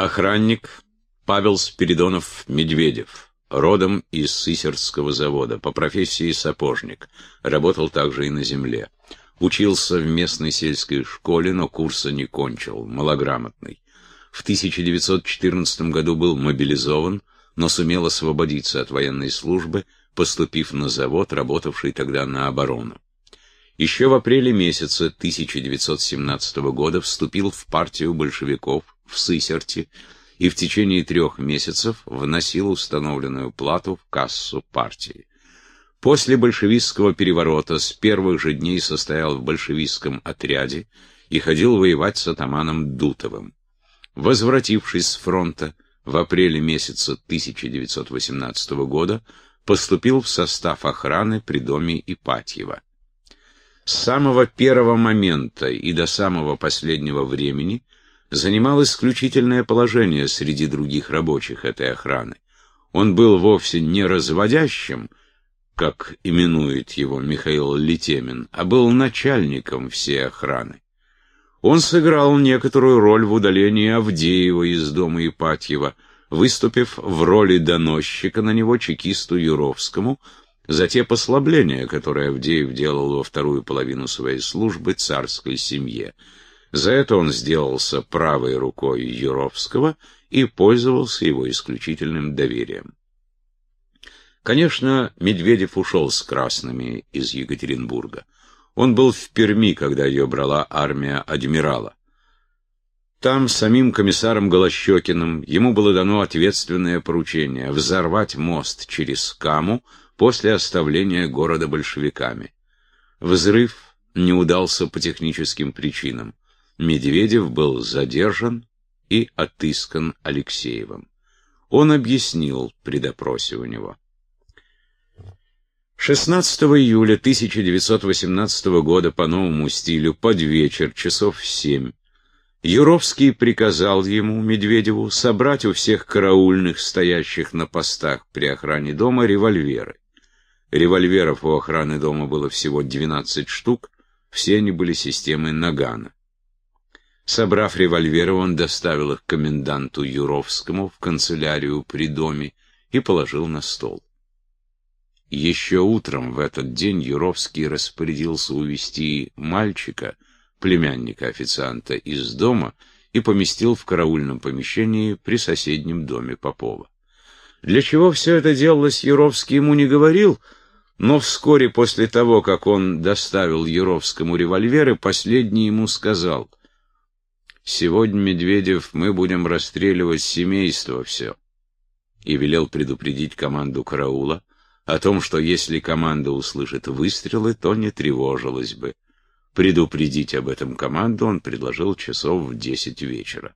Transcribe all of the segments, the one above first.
Охранник Павел Спиридонов-Медведев, родом из Сысерского завода, по профессии сапожник, работал также и на земле. Учился в местной сельской школе, но курса не кончил, малограмотный. В 1914 году был мобилизован, но сумел освободиться от военной службы, поступив на завод, работавший тогда на оборону. Еще в апреле месяце 1917 года вступил в партию большевиков в Сысерте и в течение трех месяцев вносил установленную плату в кассу партии. После большевистского переворота с первых же дней состоял в большевистском отряде и ходил воевать с атаманом Дутовым. Возвратившись с фронта в апреле месяца 1918 года, поступил в состав охраны при доме Ипатьева. С самого первого момента и до самого последнего времени занимал исключительное положение среди других рабочих этой охраны. Он был вовсе не разводящим, как именует его Михаил Летемин, а был начальником всей охраны. Он сыграл некоторую роль в удалении Авдеева из дома Ипатьева, выступив в роли доносчика на него чекисту Юровскому за те послабления, которые Авдеев делал во вторую половину своей службы царской семье. За это он сделался правой рукой Юровского и пользовался его исключительным доверием. Конечно, Медведев ушел с красными из Екатеринбурга. Он был в Перми, когда ее брала армия адмирала. Там самим комиссаром Голощекиным ему было дано ответственное поручение — взорвать мост через Каму после оставления города большевиками. Взрыв не удался по техническим причинам. Медведев был задержан и отыскан Алексеевым. Он объяснил при допросе у него. 16 июля 1918 года по новому стилю, под вечер, часов в семь, Юровский приказал ему, Медведеву, собрать у всех караульных, стоящих на постах при охране дома, револьверы. Револьверов у охраны дома было всего 12 штук, все они были системы Нагана. Собрав револьверы, он доставил их коменданту Юровскому в канцелярию при доме и положил на стол. Еще утром в этот день Юровский распорядился увести мальчика, племянника официанта, из дома и поместил в караульном помещении при соседнем доме Попова. Для чего все это делалось, Юровский ему не говорил, но вскоре после того, как он доставил Юровскому револьверы, последний ему сказал, «Сегодня, Медведев, мы будем расстреливать семейство все», и велел предупредить команду караула, о том, что если команда услышит выстрелы, то не тревожилась бы. Предупредить об этом команду он предложил часов в десять вечера.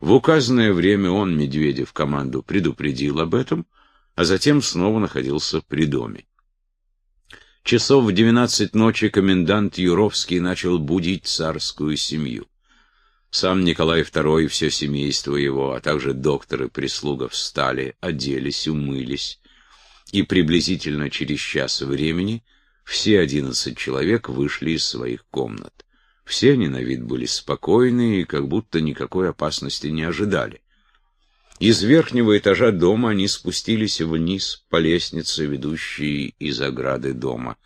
В указанное время он, Медведев, команду предупредил об этом, а затем снова находился при доме. Часов в двенадцать ночи комендант Юровский начал будить царскую семью. Сам Николай II и все семейство его, а также доктор и прислуга встали, оделись, умылись, и приблизительно через час времени все одиннадцать человек вышли из своих комнат. Все они на вид были спокойны и как будто никакой опасности не ожидали. Из верхнего этажа дома они спустились вниз по лестнице, ведущей из ограды дома.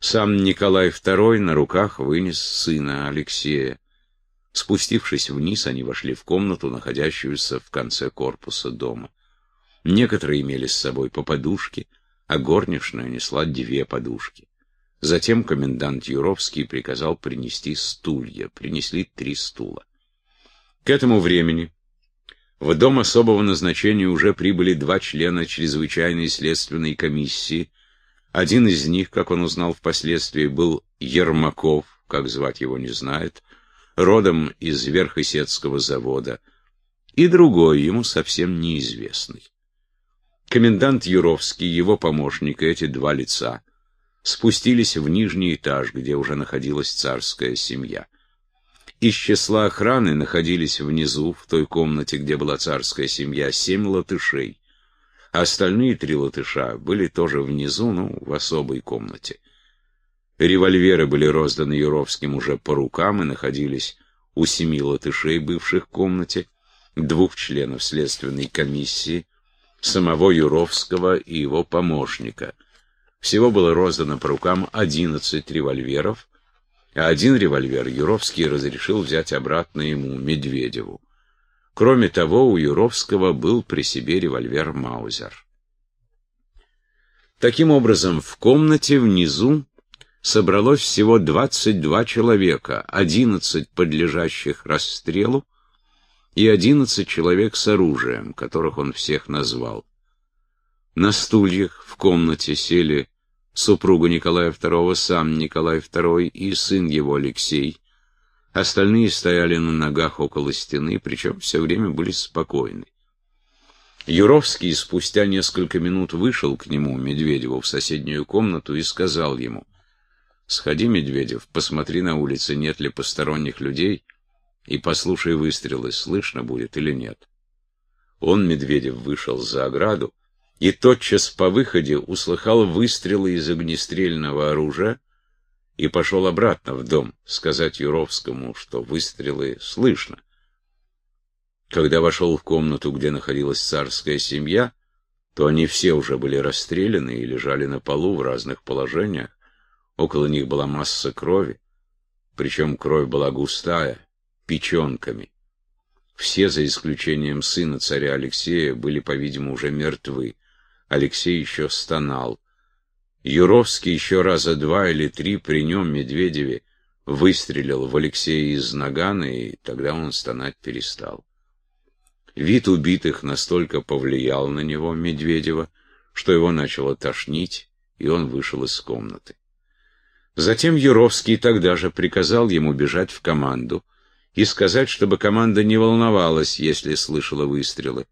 Сам Николай II на руках вынес сына Алексея. Спустившись вниз, они вошли в комнату, находящуюся в конце корпуса дома. Некоторые имели с собой по подушке, а горничная несла две подушки. Затем комендант Юровский приказал принести стулья. Принесли три стула. К этому времени в дом особого назначения уже прибыли два члена чрезвычайной следственной комиссии. Один из них, как он узнал впоследствии, был Ермаков, как звать его не знает, родом из Верхосецкого завода, и другой, ему совсем неизвестный. Комендант Юровский, его помощник и эти два лица спустились в нижний этаж, где уже находилась царская семья. Из числа охраны находились внизу, в той комнате, где была царская семья, семь латышей. Остальные три латыша были тоже внизу, ну, в особой комнате. Револьверы были розданы Юровским уже по рукам и находились у семи латышей, бывших в комнате, двух членов следственной комиссии, самого Юровского и его помощника. Всего было роздано по рукам 11 револьверов, а один револьвер Юровский разрешил взять обратно ему, Медведеву. Кроме того, у Юровского был при себе револьвер Маузер. Таким образом, в комнате внизу собралось всего 22 человека, 11 подлежащих расстрелу и 11 человек с оружием, которых он всех назвал. На стульях в комнате сели супруга Николая II, сам Николай II и сын его Алексей. Остальные стояли на ногах около стены, причем все время были спокойны. Юровский спустя несколько минут вышел к нему, Медведеву, в соседнюю комнату и сказал ему, «Сходи, Медведев, посмотри на улице, нет ли посторонних людей, и послушай выстрелы, слышно будет или нет». Он, Медведев, вышел за ограду и тотчас по выходе услыхал выстрелы из огнестрельного оружия и пошел обратно в дом сказать Юровскому, что выстрелы слышно. Когда вошел в комнату, где находилась царская семья, то они все уже были расстреляны и лежали на полу в разных положениях. Около них была масса крови, причем кровь была густая, печенками. Все, за исключением сына царя Алексея, были, по-видимому, уже мертвы. Алексей еще стонал. Юровский еще раза два или три при нем, Медведеве, выстрелил в Алексея из нагана, и тогда он стонать перестал. Вид убитых настолько повлиял на него, Медведева, что его начало тошнить, и он вышел из комнаты. Затем Юровский тогда же приказал ему бежать в команду и сказать, чтобы команда не волновалась, если слышала выстрелы.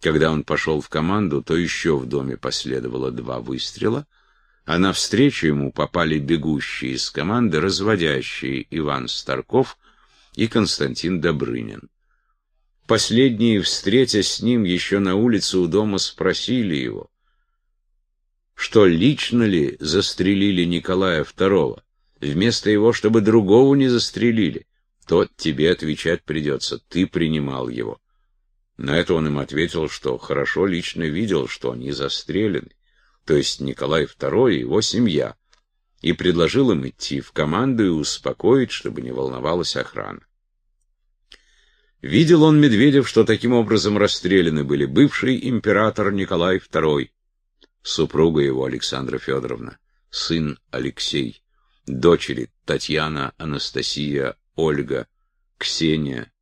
Когда он пошел в команду, то еще в доме последовало два выстрела, а навстречу ему попали бегущие из команды, разводящие Иван Старков и Константин Добрынин. Последние, встретясь с ним еще на улице у дома, спросили его, что лично ли застрелили Николая II, вместо его, чтобы другого не застрелили. Тот тебе отвечать придется, ты принимал его. На это он им ответил, что хорошо лично видел, что они застрелены, то есть Николай II и его семья, и предложил им идти в команду и успокоить, чтобы не волновалась охрана. Видел он, Медведев, что таким образом расстреляны были бывший император Николай II, супруга его Александра Федоровна, сын Алексей, дочери Татьяна, Анастасия, Ольга, Ксения.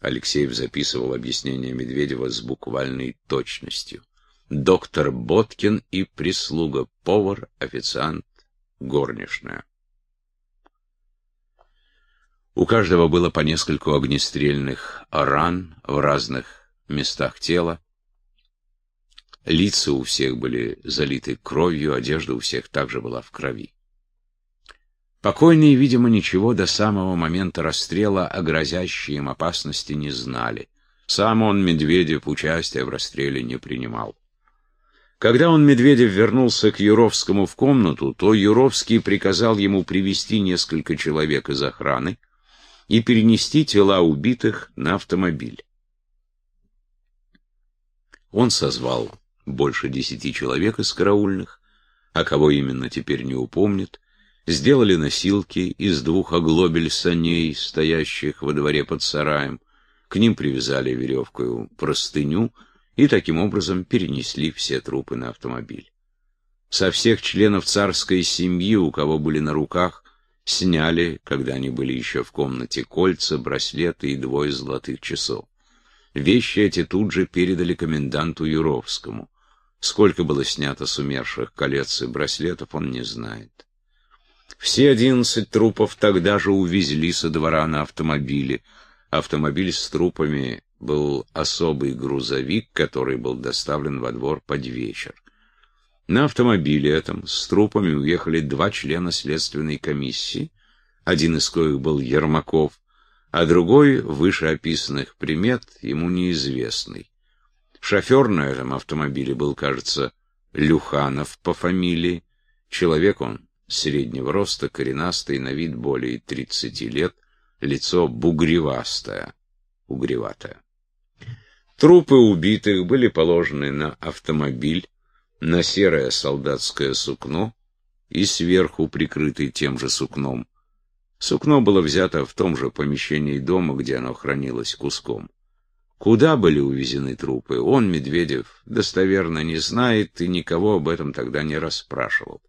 Алексеев записывал объяснение Медведева с буквальной точностью. Доктор Боткин и прислуга, повар, официант, горничная. У каждого было по нескольку огнестрельных ран в разных местах тела. Лица у всех были залиты кровью, одежда у всех также была в крови. Покойные, видимо, ничего до самого момента расстрела о грозящей им опасности не знали. Сам он, Медведев, участия в расстреле не принимал. Когда он, Медведев, вернулся к Юровскому в комнату, то Юровский приказал ему привести несколько человек из охраны, и перенести тела убитых на автомобиль. Он созвал больше десяти человек из караульных, а кого именно теперь не упомнит, сделали носилки из двух оглобель саней, стоящих во дворе под сараем, к ним привязали веревкою простыню и таким образом перенесли все трупы на автомобиль. Со всех членов царской семьи, у кого были на руках Сняли, когда они были еще в комнате, кольца, браслеты и двое золотых часов. Вещи эти тут же передали коменданту Юровскому. Сколько было снято с умерших колец и браслетов, он не знает. Все одиннадцать трупов тогда же увезли со двора на автомобиле. Автомобиль с трупами был особый грузовик, который был доставлен во двор под вечер. На автомобиле этом с трупами уехали два члена следственной комиссии, один из коих был Ермаков, а другой, вышеописанных примет, ему неизвестный. Шофер на этом автомобиле был, кажется, Люханов по фамилии. Человек он среднего роста, коренастый, на вид более 30 лет, лицо бугревастое. угреватая. Трупы убитых были положены на автомобиль, на серое солдатское сукно и сверху прикрытый тем же сукном. Сукно было взято в том же помещении дома, где оно хранилось куском. Куда были увезены трупы, он, Медведев, достоверно не знает и никого об этом тогда не расспрашивал.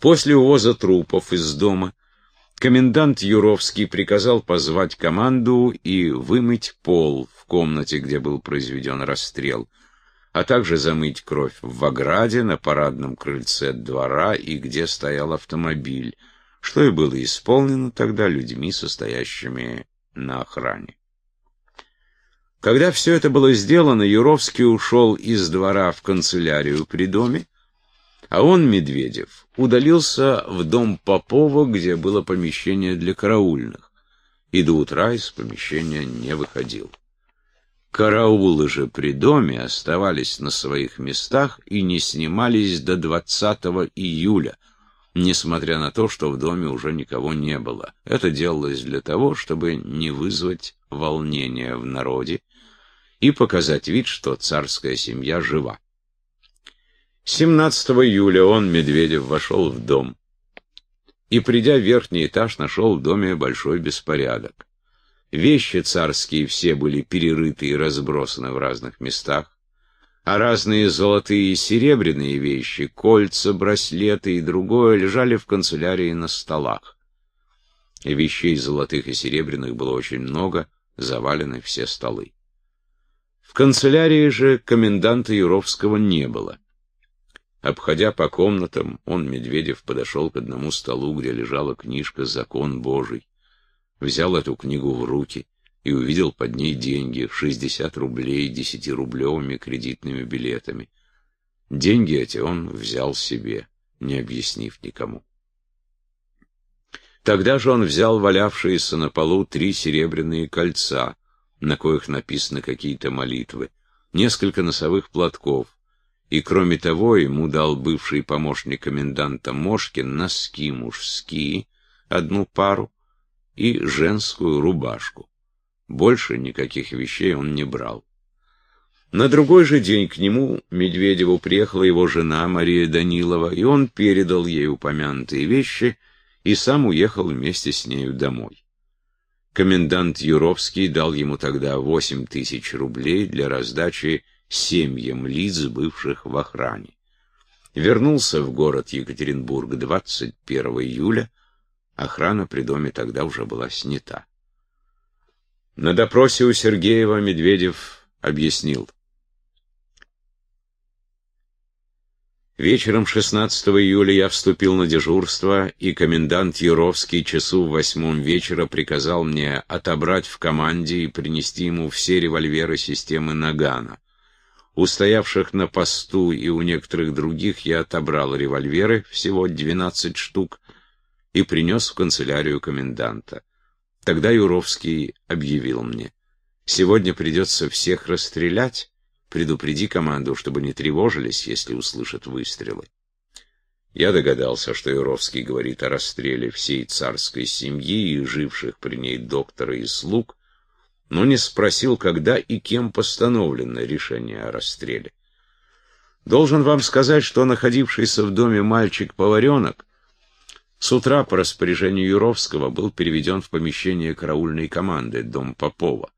После увоза трупов из дома комендант Юровский приказал позвать команду и вымыть пол в комнате, где был произведен расстрел, а также замыть кровь в ограде, на парадном крыльце двора и где стоял автомобиль, что и было исполнено тогда людьми, состоящими на охране. Когда все это было сделано, Юровский ушел из двора в канцелярию при доме, а он, Медведев, удалился в дом Попова, где было помещение для караульных, и до утра из помещения не выходил. Караулы же при доме оставались на своих местах и не снимались до 20 июля, несмотря на то, что в доме уже никого не было. Это делалось для того, чтобы не вызвать волнения в народе и показать вид, что царская семья жива. 17 июля он, Медведев, вошел в дом и, придя в верхний этаж, нашел в доме большой беспорядок. Вещи царские все были перерыты и разбросаны в разных местах, а разные золотые и серебряные вещи, кольца, браслеты и другое лежали в канцелярии на столах. Вещей золотых и серебряных было очень много, завалены все столы. В канцелярии же коменданта Юровского не было. Обходя по комнатам, он, Медведев, подошел к одному столу, где лежала книжка «Закон Божий». Взял эту книгу в руки и увидел под ней деньги, 60 рублей десятирублевыми кредитными билетами. Деньги эти он взял себе, не объяснив никому. Тогда же он взял валявшиеся на полу три серебряные кольца, на коих написаны какие-то молитвы, несколько носовых платков, и, кроме того, ему дал бывший помощник коменданта Мошкин носки мужские, одну пару, и женскую рубашку. Больше никаких вещей он не брал. На другой же день к нему, Медведеву, приехала его жена Мария Данилова, и он передал ей упомянутые вещи и сам уехал вместе с нею домой. Комендант Юровский дал ему тогда восемь тысяч рублей для раздачи семьям лиц, бывших в охране. Вернулся в город Екатеринбург 21 июля, охрана при доме тогда уже была снята. На допросе у Сергеева Медведев объяснил. Вечером 16 июля я вступил на дежурство, и комендант Юровский часу в восьмом вечера приказал мне отобрать в команде и принести ему все револьверы системы Нагана. У стоявших на посту и у некоторых других я отобрал револьверы, всего 12 штук, и принес в канцелярию коменданта. Тогда Юровский объявил мне, «Сегодня придется всех расстрелять, предупреди команду, чтобы не тревожились, если услышат выстрелы». Я догадался, что Юровский говорит о расстреле всей царской семьи и живших при ней доктора и слуг, но не спросил, когда и кем постановлено решение о расстреле. Должен вам сказать, что находившийся в доме мальчик-поваренок с утра по распоряжению Юровского был переведен в помещение караульной команды, дом Попова.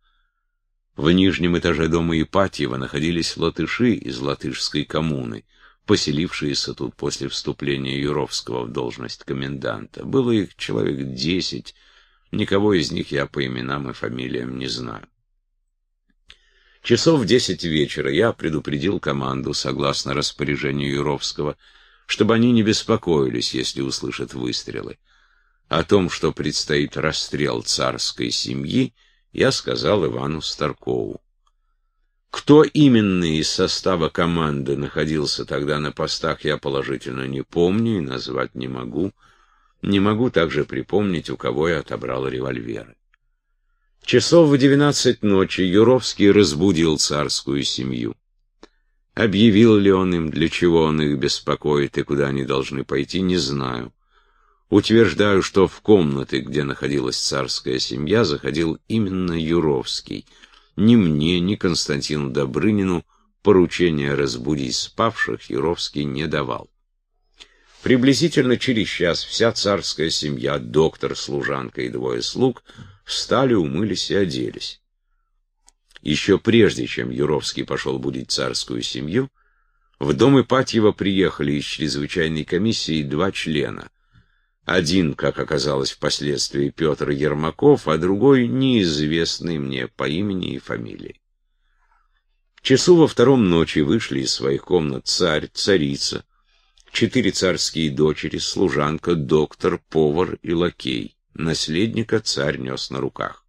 В нижнем этаже дома Ипатьева находились латыши из латышской коммуны, поселившиеся тут после вступления Юровского в должность коменданта. Было их человек десять, Никого из них я по именам и фамилиям не знаю. Часов в десять вечера я предупредил команду, согласно распоряжению Юровского, чтобы они не беспокоились, если услышат выстрелы. О том, что предстоит расстрел царской семьи, я сказал Ивану Старкову. Кто именно из состава команды находился тогда на постах, я положительно не помню и назвать не могу, не могу также припомнить, у кого я отобрал револьверы. Часов в двенадцать ночи Юровский разбудил царскую семью. Объявил ли он им, для чего он их беспокоит и куда они должны пойти, не знаю. Утверждаю, что в комнаты, где находилась царская семья, заходил именно Юровский. Ни мне, ни Константину Добрынину поручения разбудить спавших Юровский не давал. Приблизительно через час вся царская семья, доктор, служанка и двое слуг, встали, умылись и оделись. Еще прежде, чем Юровский пошел будить царскую семью, в дом Ипатьева приехали из чрезвычайной комиссии два члена. Один, как оказалось впоследствии, Петр Ермаков, а другой неизвестный мне по имени и фамилии. Часу во втором ночи вышли из своих комнат царь, царица, четыре царские дочери, служанка, доктор, повар и лакей. Наследника царь нес на руках.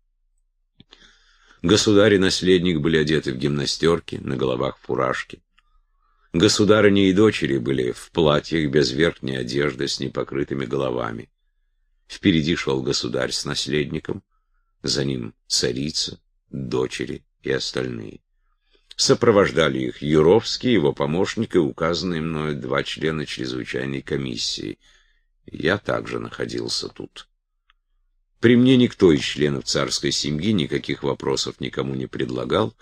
Государь и наследник были одеты в гимнастерки, на головах фуражки. Государыни и дочери были в платьях без верхней одежды с непокрытыми головами. Впереди шел государь с наследником, за ним царица, дочери и остальные. Сопровождали их Юровский, его помощник и указанные мною два члена чрезвычайной комиссии. Я также находился тут. При мне никто из членов царской семьи никаких вопросов никому не предлагал,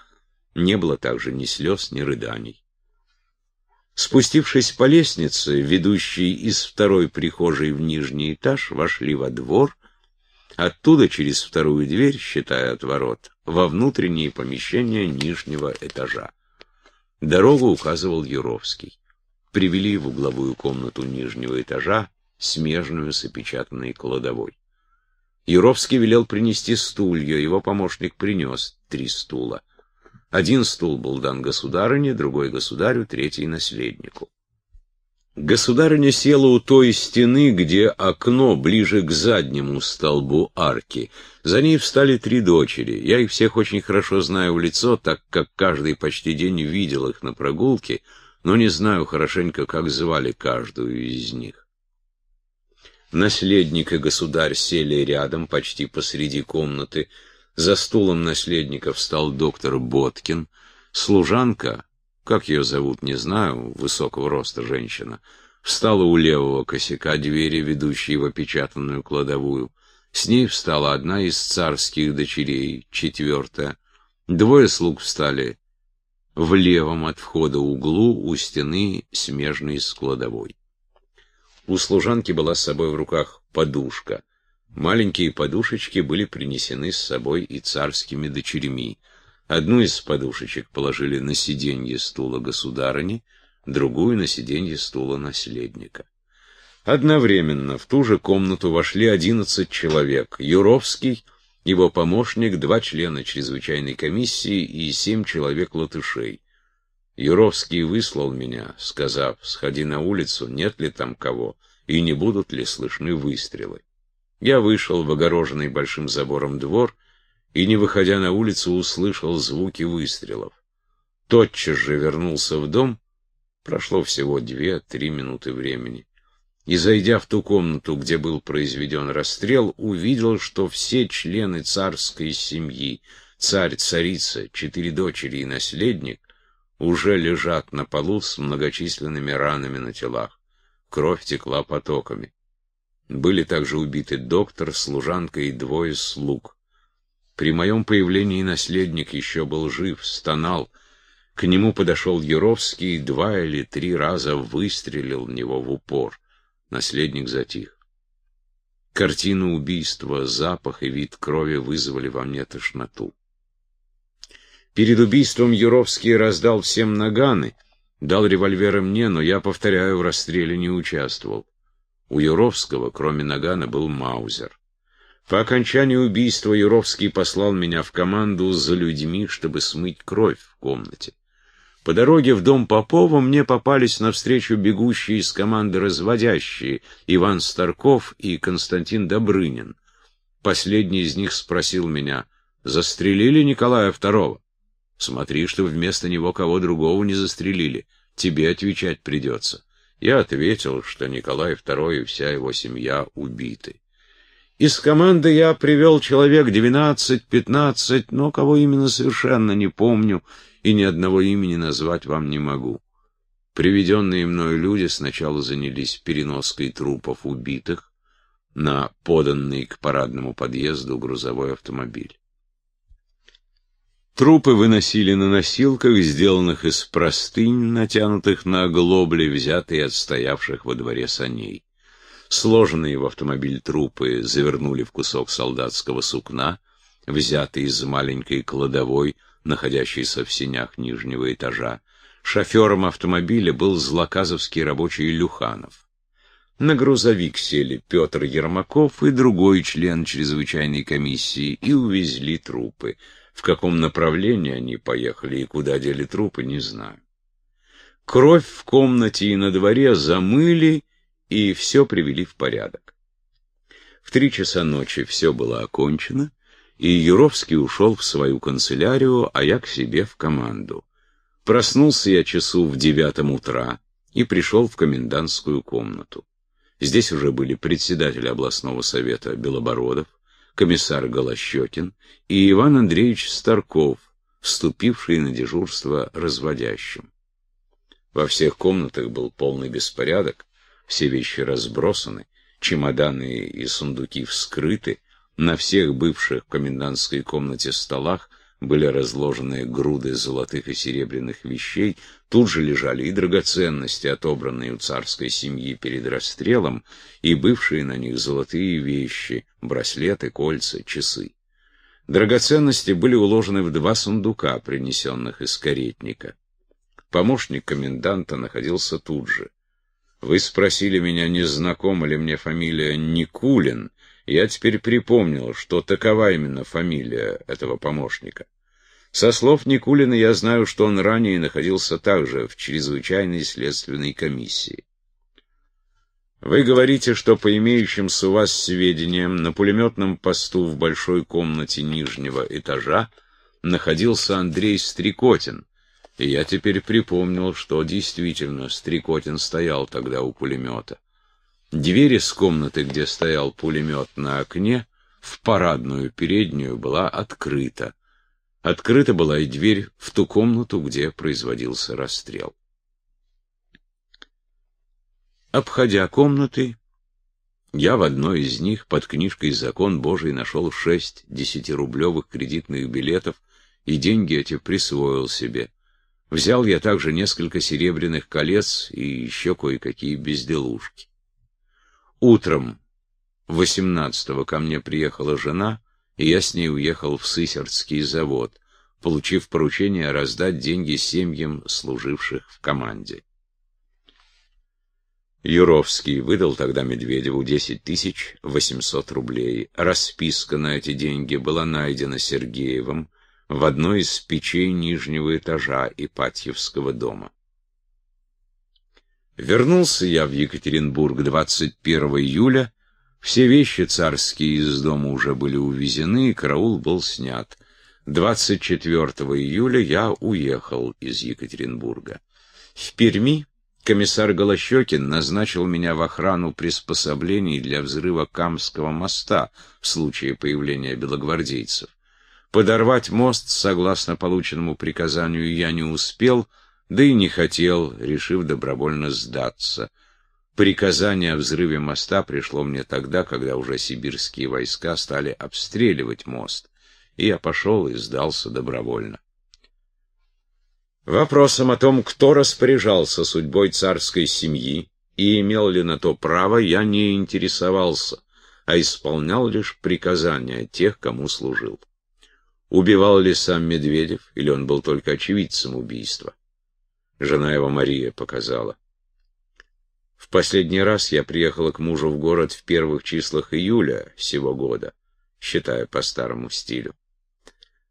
не было также ни слез, ни рыданий. Спустившись по лестнице, ведущей из второй прихожей в нижний этаж, вошли во двор, оттуда через вторую дверь, считая от ворот, во внутренние помещения нижнего этажа. Дорогу указывал Юровский. Привели в угловую комнату нижнего этажа, смежную с опечатанной кладовой. Юровский велел принести стулья, его помощник принес три стула. Один стул был дан государыне, другой государю, третий наследнику. Государыня села у той стены, где окно ближе к заднему столбу арки. За ней встали три дочери. Я их всех очень хорошо знаю в лицо, так как каждый почти день видел их на прогулке, но не знаю хорошенько, как звали каждую из них. Наследник и государь сели рядом, почти посреди комнаты. За стулом наследника встал доктор Боткин. Служанка, как ее зовут, не знаю, высокого роста женщина, встала у левого косяка двери, ведущей в опечатанную кладовую. С ней встала одна из царских дочерей, четвертая. Двое слуг встали в левом от входа углу у стены, смежной с кладовой. У служанки была с собой в руках подушка. Маленькие подушечки были принесены с собой и царскими дочерьми. Одну из подушечек положили на сиденье стула государыни, другую на сиденье стула наследника. Одновременно в ту же комнату вошли одиннадцать человек. Юровский, его помощник, два члена чрезвычайной комиссии и семь человек латышей. Юровский выслал меня, сказав, сходи на улицу, нет ли там кого, и не будут ли слышны выстрелы. Я вышел в огороженный большим забором двор и, не выходя на улицу, услышал звуки выстрелов. Тотчас же вернулся в дом, прошло всего две-три минуты времени, и, зайдя в ту комнату, где был произведен расстрел, увидел, что все члены царской семьи, царь, царица, четыре дочери и наследник, уже лежат на полу с многочисленными ранами на телах. Кровь текла потоками. Были также убиты доктор, служанка и двое слуг. При моем появлении наследник еще был жив, стонал. К нему подошел Яровский и два или три раза выстрелил в него в упор. Наследник затих. Картина убийства, запах и вид крови вызвали во мне тошноту. Перед убийством Юровский раздал всем наганы, дал револьверы мне, но я, повторяю, в расстреле не участвовал. У Юровского, кроме нагана, был маузер. По окончании убийства Юровский послал меня в команду за людьми, чтобы смыть кровь в комнате. По дороге в дом Попова мне попались навстречу бегущие из команды разводящие Иван Старков и Константин Добрынин. Последний из них спросил меня, застрелили Николая II? Смотри, что вместо него кого другого не застрелили, тебе отвечать придется. Я ответил, что Николай II и вся его семья убиты. Из команды я привел человек двенадцать-пятнадцать, но кого именно совершенно не помню и ни одного имени назвать вам не могу. Приведенные мною люди сначала занялись переноской трупов убитых, на поданный к парадному подъезду грузовой автомобиль. Трупы выносили на носилках, сделанных из простынь, натянутых на оглобли, взятые от стоявших во дворе саней. Сложенные в автомобиль трупы завернули в кусок солдатского сукна, взятый из маленькой кладовой, находящейся в сенях нижнего этажа. Шофером автомобиля был злоказовский рабочий Люханов. На грузовик сели Петр Ермаков и другой член чрезвычайной комиссии и увезли трупы. В каком направлении они поехали и куда дели трупы, не знаю. Кровь в комнате и на дворе замыли и все привели в порядок. В три часа ночи все было окончено, и Юровский ушел в свою канцелярию, а я к себе в команду. Проснулся я часу в девятом утра и пришел в комендантскую комнату. Здесь уже были председатель областного совета Белобородов, комиссар Голощекин и Иван Андреевич Старков, вступивший на дежурство разводящим. Во всех комнатах был полный беспорядок, все вещи разбросаны, чемоданы и сундуки вскрыты, на всех бывших в комендантской комнате столах были разложены груды золотых и серебряных вещей, тут же лежали и драгоценности, отобранные у царской семьи перед расстрелом, и бывшие на них золотые вещи, браслеты, кольца, часы. Драгоценности были уложены в два сундука, принесенных из каретника. Помощник коменданта находился тут же. Вы спросили меня, не знакома ли мне фамилия Никулин, я теперь припомнил, что такова именно фамилия этого помощника. Со слов Никулина я знаю, что он ранее находился также в чрезвычайной следственной комиссии. Вы говорите, что по имеющимся у вас сведениям на пулеметном посту в большой комнате нижнего этажа находился Андрей Стрекотин, и я теперь припомнил, что действительно Стрекотин стоял тогда у пулемета. Дверь из комнаты, где стоял пулемет на окне, в парадную переднюю была открыта. Открыта была и дверь в ту комнату, где производился расстрел. Обходя комнаты, я в одной из них под книжкой «Закон Божий» нашел шесть десятирублевых кредитных билетов и деньги эти присвоил себе. Взял я также несколько серебряных колец и еще кое-какие безделушки. Утром 18-го ко мне приехала жена, и я с ней уехал в Сысердский завод, получив поручение раздать деньги семьям, служивших в команде. Юровский выдал тогда Медведеву 10 тысяч 800 рублей. Расписка на эти деньги была найдена Сергеевым в одной из печей нижнего этажа Ипатьевского дома. Вернулся я в Екатеринбург 21 июля. Все вещи царские из дома уже были увезены, и караул был снят. 24 июля я уехал из Екатеринбурга. В Перми комиссар Голощекин назначил меня в охрану приспособлений для взрыва Камского моста в случае появления белогвардейцев. Подорвать мост, согласно полученному приказанию, я не успел — да и не хотел, решив добровольно сдаться. Приказание о взрыве моста пришло мне тогда, когда уже сибирские войска стали обстреливать мост, и я пошел и сдался добровольно. Вопросом о том, кто распоряжался судьбой царской семьи и имел ли на то право, я не интересовался, а исполнял лишь приказания тех, кому служил. Убивал ли сам Медведев, или он был только очевидцем убийства? Жена его Мария показала. В последний раз я приехала к мужу в город в первых числах июля сего года, считая по старому стилю.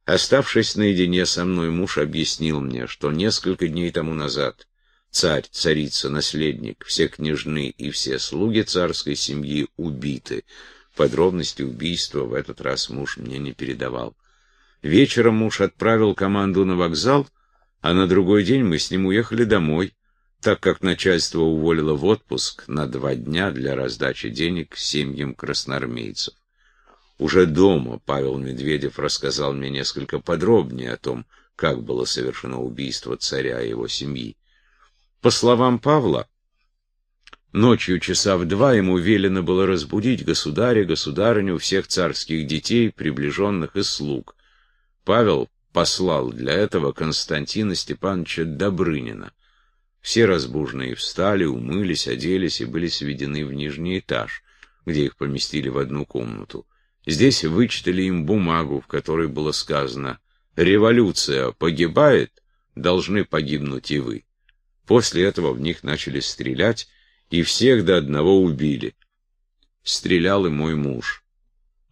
Оставшись наедине со мной, муж объяснил мне, что несколько дней тому назад царь, царица, наследник, все княжны и все слуги царской семьи убиты. Подробности убийства в этот раз муж мне не передавал. Вечером муж отправил команду на вокзал — а на другой день мы с ним уехали домой, так как начальство уволило в отпуск на два дня для раздачи денег семьям красноармейцев. Уже дома Павел Медведев рассказал мне несколько подробнее о том, как было совершено убийство царя и его семьи. По словам Павла, Ночью часа в два ему велено было разбудить государя, государыню, всех царских детей, приближенных и слуг. Павел послал для этого Константина Степановича Добрынина. Все разбуженные встали, умылись, оделись и были сведены в нижний этаж, где их поместили в одну комнату. Здесь вычитали им бумагу, в которой было сказано «Революция погибает, должны погибнуть и вы». После этого в них начали стрелять, и всех до одного убили. Стрелял и мой муж.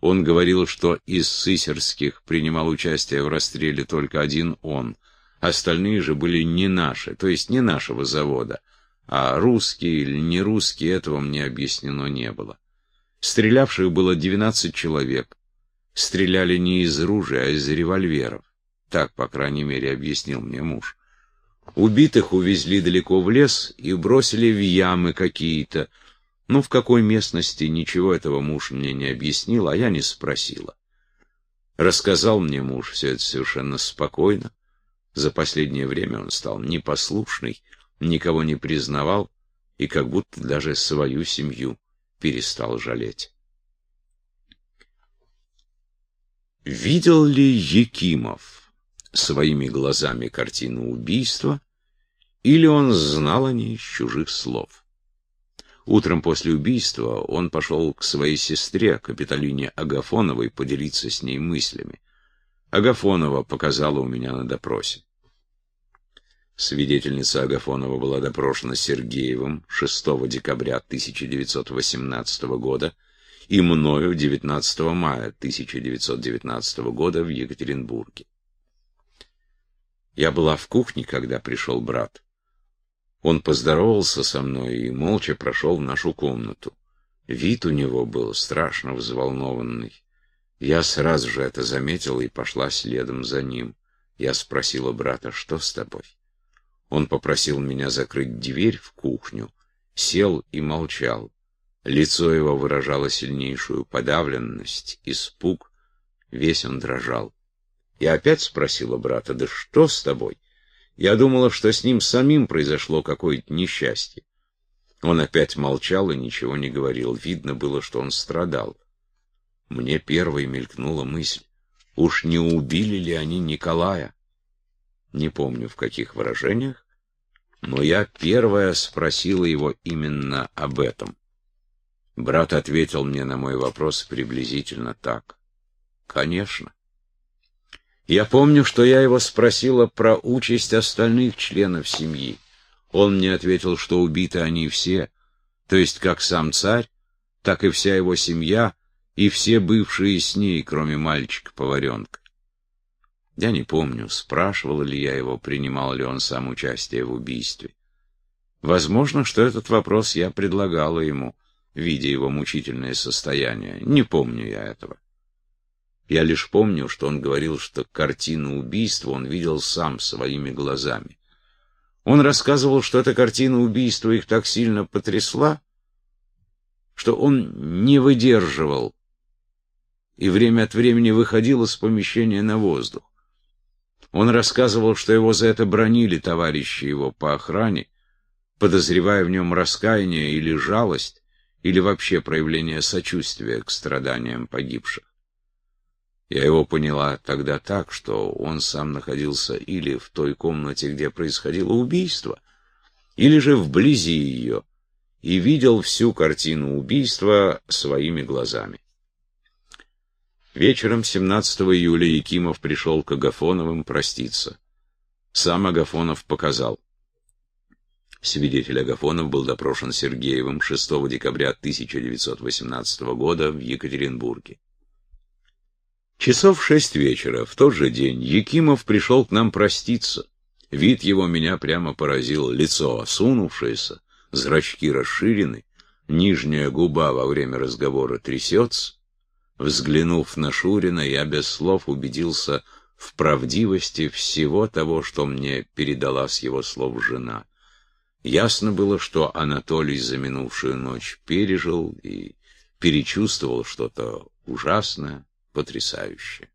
Он говорил, что из сысерских принимал участие в расстреле только один он. Остальные же были не наши, то есть не нашего завода. А русские или не русские, этого мне объяснено не было. Стрелявших было 12 человек. Стреляли не из ружей, а из револьверов. Так, по крайней мере, объяснил мне муж. Убитых увезли далеко в лес и бросили в ямы какие-то. Ну, в какой местности, ничего этого муж мне не объяснил, а я не спросила. Рассказал мне муж все это совершенно спокойно. За последнее время он стал непослушный, никого не признавал и как будто даже свою семью перестал жалеть. Видел ли Якимов? своими глазами картину убийства, или он знал о ней из чужих слов. Утром после убийства он пошел к своей сестре, Капитолине Агафоновой, поделиться с ней мыслями. Агафонова показала у меня на допросе. Свидетельница Агафонова была допрошена Сергеевым 6 декабря 1918 года и мною 19 мая 1919 года в Екатеринбурге. Я была в кухне, когда пришел брат. Он поздоровался со мной и молча прошел в нашу комнату. Вид у него был страшно взволнованный. Я сразу же это заметила и пошла следом за ним. Я спросила брата, что с тобой? Он попросил меня закрыть дверь в кухню, сел и молчал. Лицо его выражало сильнейшую подавленность, испуг, весь он дрожал. Я опять спросила брата, да что с тобой? Я думала, что с ним самим произошло какое-то несчастье. Он опять молчал и ничего не говорил. Видно было, что он страдал. Мне первой мелькнула мысль, уж не убили ли они Николая? Не помню, в каких выражениях, но я первая спросила его именно об этом. Брат ответил мне на мой вопрос приблизительно так. Конечно. Я помню, что я его спросила про участь остальных членов семьи. Он мне ответил, что убиты они все, то есть как сам царь, так и вся его семья и все бывшие с ней, кроме мальчика-поваренка. Я не помню, спрашивал ли я его, принимал ли он сам участие в убийстве. Возможно, что этот вопрос я предлагала ему, видя его мучительное состояние. Не помню я этого. Я лишь помню, что он говорил, что картину убийства он видел сам своими глазами. Он рассказывал, что эта картина убийства их так сильно потрясла, что он не выдерживал и время от времени выходил из помещения на воздух. Он рассказывал, что его за это бронили товарищи его по охране, подозревая в нем раскаяние или жалость, или вообще проявление сочувствия к страданиям погибших. Я его поняла тогда так, что он сам находился или в той комнате, где происходило убийство, или же вблизи ее, и видел всю картину убийства своими глазами. Вечером 17 июля Якимов пришел к Агафоновым проститься. Сам Агафонов показал. Свидетель Агафонов был допрошен Сергеевым 6 декабря 1918 года в Екатеринбурге. Часов шесть вечера, в тот же день, Якимов пришел к нам проститься. Вид его меня прямо поразил, лицо осунувшееся, зрачки расширены, нижняя губа во время разговора трясется. Взглянув на Шурина, я без слов убедился в правдивости всего того, что мне передала с его слов жена. Ясно было, что Анатолий за минувшую ночь пережил и перечувствовал что-то ужасное, потрясающе.